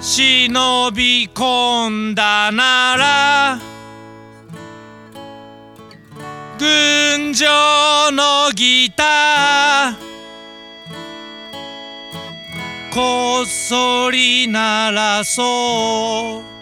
忍び込んだなら群青のギターこっそり鳴らそう。